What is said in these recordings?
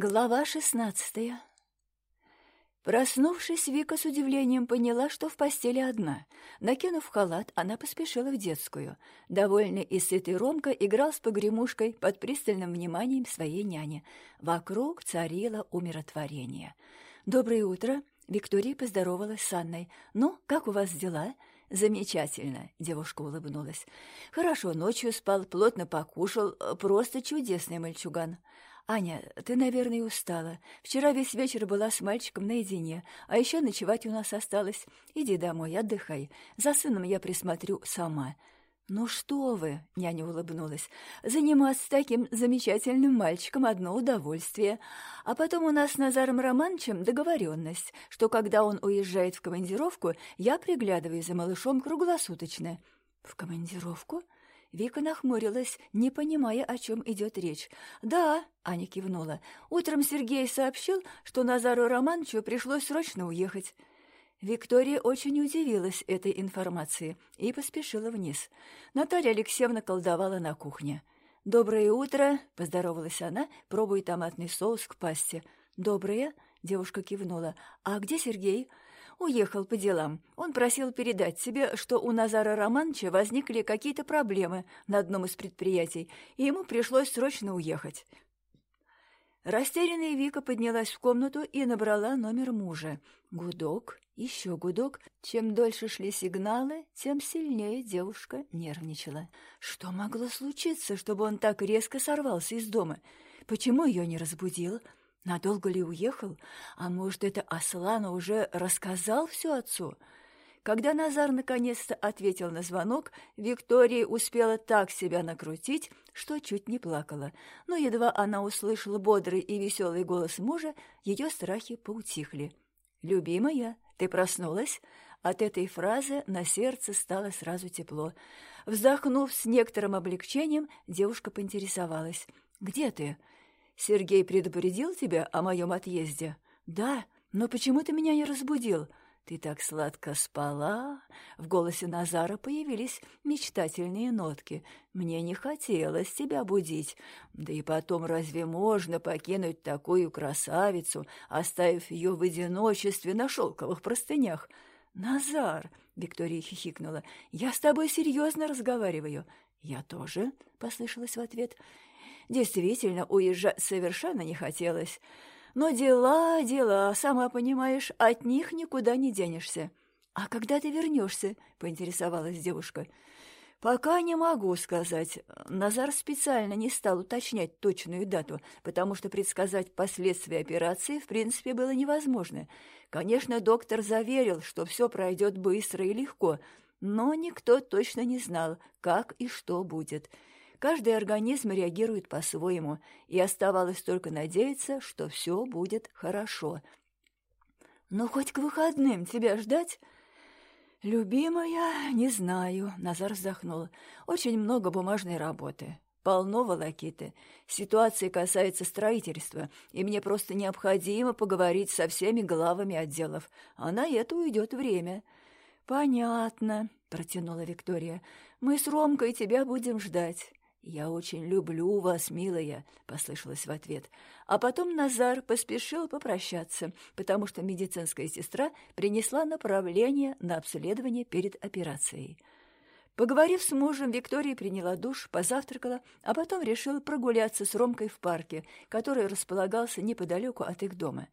Глава шестнадцатая Проснувшись, Вика с удивлением поняла, что в постели одна. Накинув халат, она поспешила в детскую. Довольный и сытый Ромка играл с погремушкой под пристальным вниманием своей няни. Вокруг царило умиротворение. «Доброе утро!» Виктория поздоровалась с Анной. «Ну, как у вас дела?» «Замечательно», — девушка улыбнулась. «Хорошо, ночью спал, плотно покушал, просто чудесный мальчуган». «Аня, ты, наверное, устала. Вчера весь вечер была с мальчиком наедине, а еще ночевать у нас осталось. Иди домой, отдыхай. За сыном я присмотрю сама». «Ну что вы!» — няня улыбнулась. «Заниматься с таким замечательным мальчиком — одно удовольствие. А потом у нас с Назаром Романовичем договоренность, что когда он уезжает в командировку, я приглядываю за малышом круглосуточно». «В командировку?» Вика нахмурилась, не понимая, о чем идет речь. «Да», — Аня кивнула, — «утром Сергей сообщил, что Назару Романовичу пришлось срочно уехать». Виктория очень удивилась этой информации и поспешила вниз. Наталья Алексеевна колдовала на кухне. «Доброе утро!» — поздоровалась она, пробуя томатный соус к пасте. «Доброе!» — девушка кивнула. «А где Сергей?» Уехал по делам. Он просил передать тебе, что у Назара Романовича возникли какие-то проблемы на одном из предприятий, и ему пришлось срочно уехать. Растерянная Вика поднялась в комнату и набрала номер мужа. Гудок, еще гудок. Чем дольше шли сигналы, тем сильнее девушка нервничала. Что могло случиться, чтобы он так резко сорвался из дома? Почему ее не разбудил? — Надолго ли уехал? А может, это Аслан уже рассказал все отцу? Когда Назар наконец-то ответил на звонок, Виктория успела так себя накрутить, что чуть не плакала. Но едва она услышала бодрый и веселый голос мужа, ее страхи поутихли. «Любимая, ты проснулась?» От этой фразы на сердце стало сразу тепло. Вздохнув с некоторым облегчением, девушка поинтересовалась. «Где ты?» Сергей предупредил тебя о моем отъезде? Да, но почему ты меня не разбудил? Ты так сладко спала. В голосе Назара появились мечтательные нотки. Мне не хотелось тебя будить. Да и потом, разве можно покинуть такую красавицу, оставив ее в одиночестве на шелковых простынях? Назар, Виктория хихикнула, я с тобой серьезно разговариваю. Я тоже, послышалось в ответ. Действительно, уезжать совершенно не хотелось. Но дела, дела, сама понимаешь, от них никуда не денешься. «А когда ты вернешься?» — поинтересовалась девушка. «Пока не могу сказать. Назар специально не стал уточнять точную дату, потому что предсказать последствия операции в принципе было невозможно. Конечно, доктор заверил, что все пройдет быстро и легко, но никто точно не знал, как и что будет. Каждый организм реагирует по-своему, и оставалось только надеяться, что все будет хорошо. «Но хоть к выходным тебя ждать?» «Любимая, не знаю», — Назар вздохнул. «Очень много бумажной работы. Полно волокиты. Ситуация касается строительства, и мне просто необходимо поговорить со всеми главами отделов, а на это уйдет время». «Понятно», — протянула Виктория. «Мы с Ромкой тебя будем ждать». «Я очень люблю вас, милая», — послышалось в ответ. А потом Назар поспешил попрощаться, потому что медицинская сестра принесла направление на обследование перед операцией. Поговорив с мужем, Виктория приняла душ, позавтракала, а потом решила прогуляться с Ромкой в парке, который располагался неподалеку от их дома.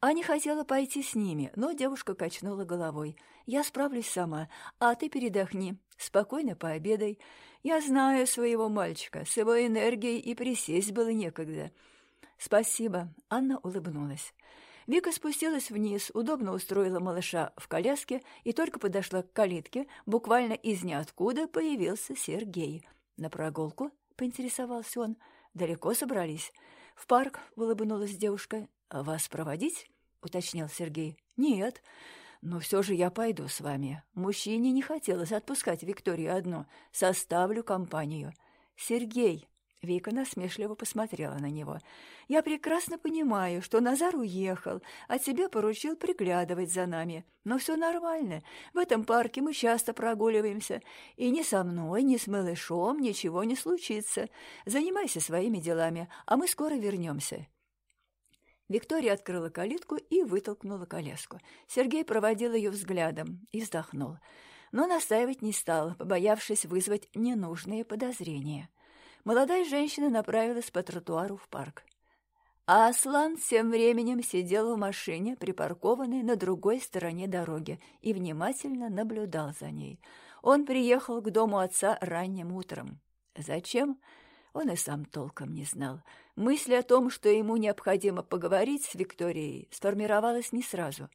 Аня хотела пойти с ними, но девушка качнула головой. «Я справлюсь сама, а ты передохни, спокойно пообедай. Я знаю своего мальчика, с его энергией и присесть было некогда». «Спасибо», — Анна улыбнулась. Вика спустилась вниз, удобно устроила малыша в коляске и только подошла к калитке, буквально из ниоткуда появился Сергей. «На прогулку?» — поинтересовался он. «Далеко собрались?» «В парк», — улыбнулась девушка. «Вас проводить?» уточнил Сергей. «Нет, но все же я пойду с вами. Мужчине не хотелось отпускать Викторию одну. Составлю компанию». «Сергей», — Вика насмешливо посмотрела на него, — «я прекрасно понимаю, что Назар уехал, а тебе поручил приглядывать за нами. Но все нормально. В этом парке мы часто прогуливаемся, и ни со мной, ни с малышом ничего не случится. Занимайся своими делами, а мы скоро вернемся». Виктория открыла калитку и вытолкнула коляску. Сергей проводил ее взглядом и вздохнул. Но настаивать не стал, побоявшись вызвать ненужные подозрения. Молодая женщина направилась по тротуару в парк. А Аслан тем временем сидел в машине, припаркованной на другой стороне дороги, и внимательно наблюдал за ней. Он приехал к дому отца ранним утром. Зачем? Он и сам толком не знал. Мысль о том, что ему необходимо поговорить с Викторией, сформировалась не сразу.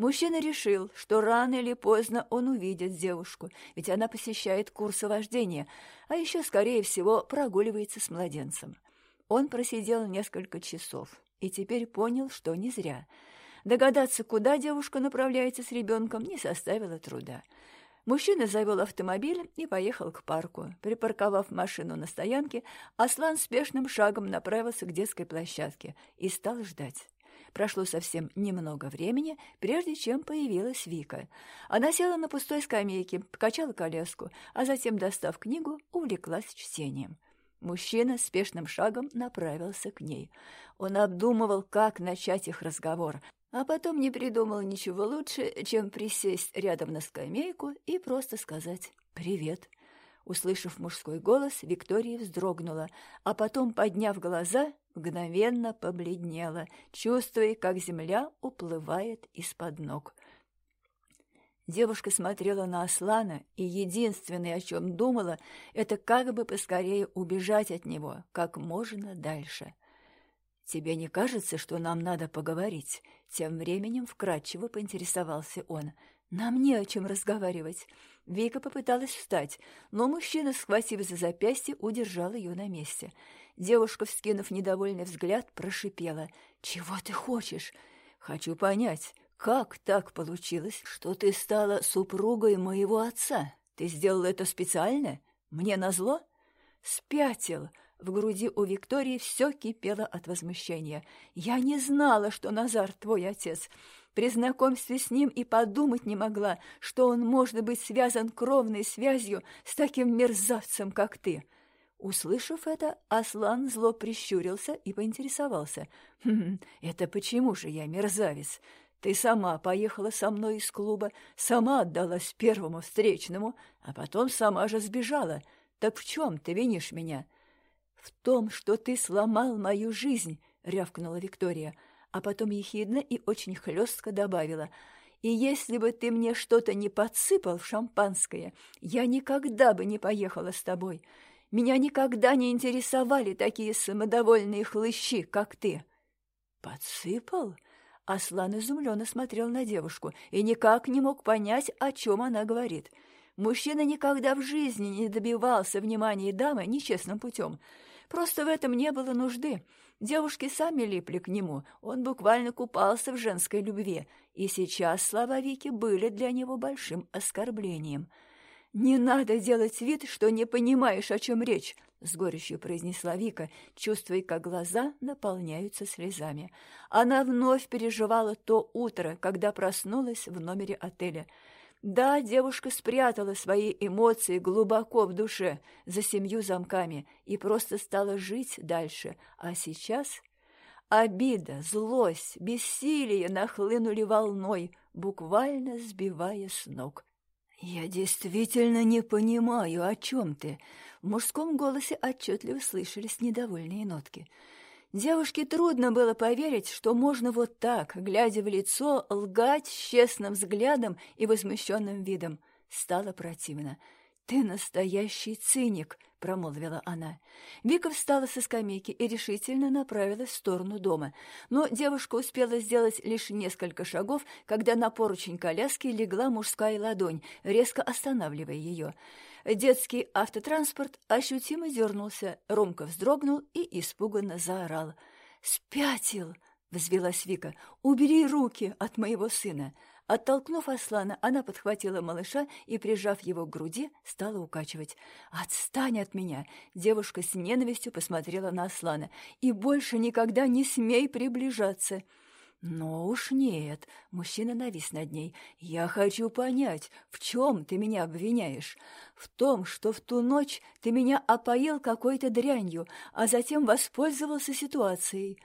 Мужчина решил, что рано или поздно он увидит девушку, ведь она посещает курсы вождения, а еще, скорее всего, прогуливается с младенцем. Он просидел несколько часов и теперь понял, что не зря. Догадаться, куда девушка направляется с ребенком, не составило труда. Мужчина завел автомобиль и поехал к парку. Припарковав машину на стоянке, Аслан спешным шагом направился к детской площадке и стал ждать. Прошло совсем немного времени, прежде чем появилась Вика. Она села на пустой скамейке, покачала коляску, а затем, достав книгу, увлеклась чтением. Мужчина спешным шагом направился к ней. Он обдумывал, как начать их разговор, а потом не придумал ничего лучше, чем присесть рядом на скамейку и просто сказать «Привет». Услышав мужской голос, Виктория вздрогнула, а потом, подняв глаза, мгновенно побледнела, чувствуя, как земля уплывает из-под ног. Девушка смотрела на Аслана, и единственное, о чем думала, это как бы поскорее убежать от него, как можно дальше. «Тебе не кажется, что нам надо поговорить?» Тем временем вкратчиво поинтересовался он. «Нам не о чем разговаривать». Вика попыталась встать, но мужчина, схватив за запястье, удержал ее на месте. Девушка, вскинув недовольный взгляд, прошипела. «Чего ты хочешь?» «Хочу понять, как так получилось, что ты стала супругой моего отца? Ты сделала это специально? Мне назло? Спятил. В груди у Виктории все кипело от возмущения. Я не знала, что Назар твой отец. При знакомстве с ним и подумать не могла, что он может быть связан кровной связью с таким мерзавцем, как ты. Услышав это, Аслан зло прищурился и поинтересовался. «Хм, это почему же я мерзавец? Ты сама поехала со мной из клуба, сама отдалась первому встречному, а потом сама же сбежала. Так в чем ты винишь меня?» «В том, что ты сломал мою жизнь», — рявкнула Виктория, а потом ехидно и очень хлестко добавила. «И если бы ты мне что-то не подсыпал в шампанское, я никогда бы не поехала с тобой. Меня никогда не интересовали такие самодовольные хлыщи, как ты». «Подсыпал?» Аслан изумленно смотрел на девушку и никак не мог понять, о чем она говорит. Мужчина никогда в жизни не добивался внимания дамы нечестным путем. Просто в этом не было нужды. Девушки сами липли к нему, он буквально купался в женской любви, и сейчас слова Вики были для него большим оскорблением. «Не надо делать вид, что не понимаешь, о чем речь», — с горечью произнесла Вика, чувствуя, как глаза наполняются слезами. Она вновь переживала то утро, когда проснулась в номере отеля. Да, девушка спрятала свои эмоции глубоко в душе, за семью замками, и просто стала жить дальше. А сейчас обида, злость, бессилие нахлынули волной, буквально сбивая с ног. «Я действительно не понимаю, о чем ты», в мужском голосе отчетливо слышались недовольные нотки. Девушке трудно было поверить, что можно вот так, глядя в лицо, лгать с честным взглядом и возмущенным видом. Стало противно. «Ты настоящий циник!» — промолвила она. Вика встала со скамейки и решительно направилась в сторону дома. Но девушка успела сделать лишь несколько шагов, когда на поручень коляски легла мужская ладонь, резко останавливая ее. Детский автотранспорт ощутимо дернулся, Ромка вздрогнул и испуганно заорал. «Спятил!» — взвелась Вика. «Убери руки от моего сына!» Оттолкнув Аслана, она подхватила малыша и, прижав его к груди, стала укачивать. «Отстань от меня!» Девушка с ненавистью посмотрела на Аслана. «И больше никогда не смей приближаться!» «Но уж нет!» — мужчина навис над ней. «Я хочу понять, в чем ты меня обвиняешь? В том, что в ту ночь ты меня опоил какой-то дрянью, а затем воспользовался ситуацией».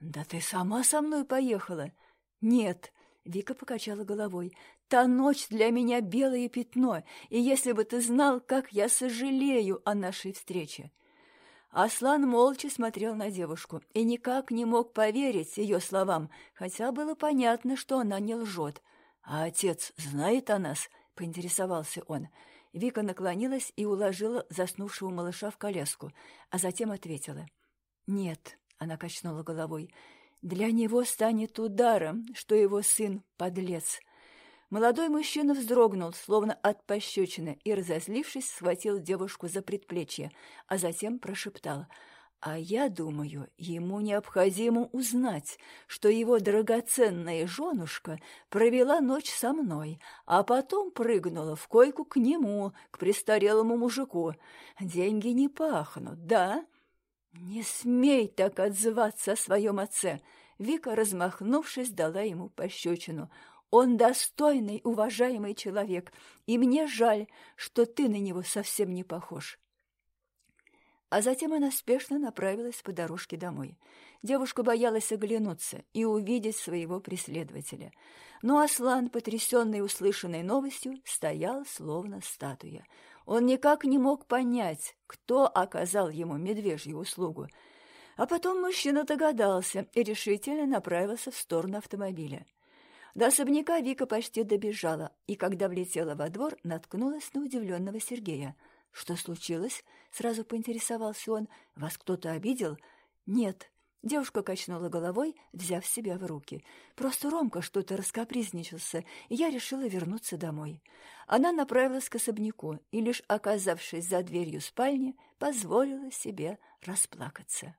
«Да ты сама со мной поехала?» «Нет», — Вика покачала головой, — «та ночь для меня белое пятно, и если бы ты знал, как я сожалею о нашей встрече». Аслан молча смотрел на девушку и никак не мог поверить ее словам, хотя было понятно, что она не лжет. «А отец знает о нас?» — поинтересовался он. Вика наклонилась и уложила заснувшего малыша в коляску, а затем ответила. «Нет», — она качнула головой, — «для него станет ударом, что его сын — подлец». Молодой мужчина вздрогнул, словно от пощечины, и, разозлившись, схватил девушку за предплечье, а затем прошептал — а я думаю, ему необходимо узнать, что его драгоценная женушка провела ночь со мной, а потом прыгнула в койку к нему, к престарелому мужику. Деньги не пахнут, да? Не смей так отзываться о своем отце. Вика, размахнувшись, дала ему пощечину. Он достойный, уважаемый человек, и мне жаль, что ты на него совсем не похож. А затем она спешно направилась по дорожке домой. Девушка боялась оглянуться и увидеть своего преследователя. Но Аслан, потрясенный услышанной новостью, стоял словно статуя. Он никак не мог понять, кто оказал ему медвежью услугу. А потом мужчина догадался и решительно направился в сторону автомобиля. До особняка Вика почти добежала, и когда влетела во двор, наткнулась на удивленного Сергея — «Что случилось?» — сразу поинтересовался он. «Вас кто-то обидел?» «Нет». Девушка качнула головой, взяв себя в руки. «Просто Ромка что-то раскапризничался, и я решила вернуться домой». Она направилась к особняку и, лишь оказавшись за дверью спальни, позволила себе расплакаться.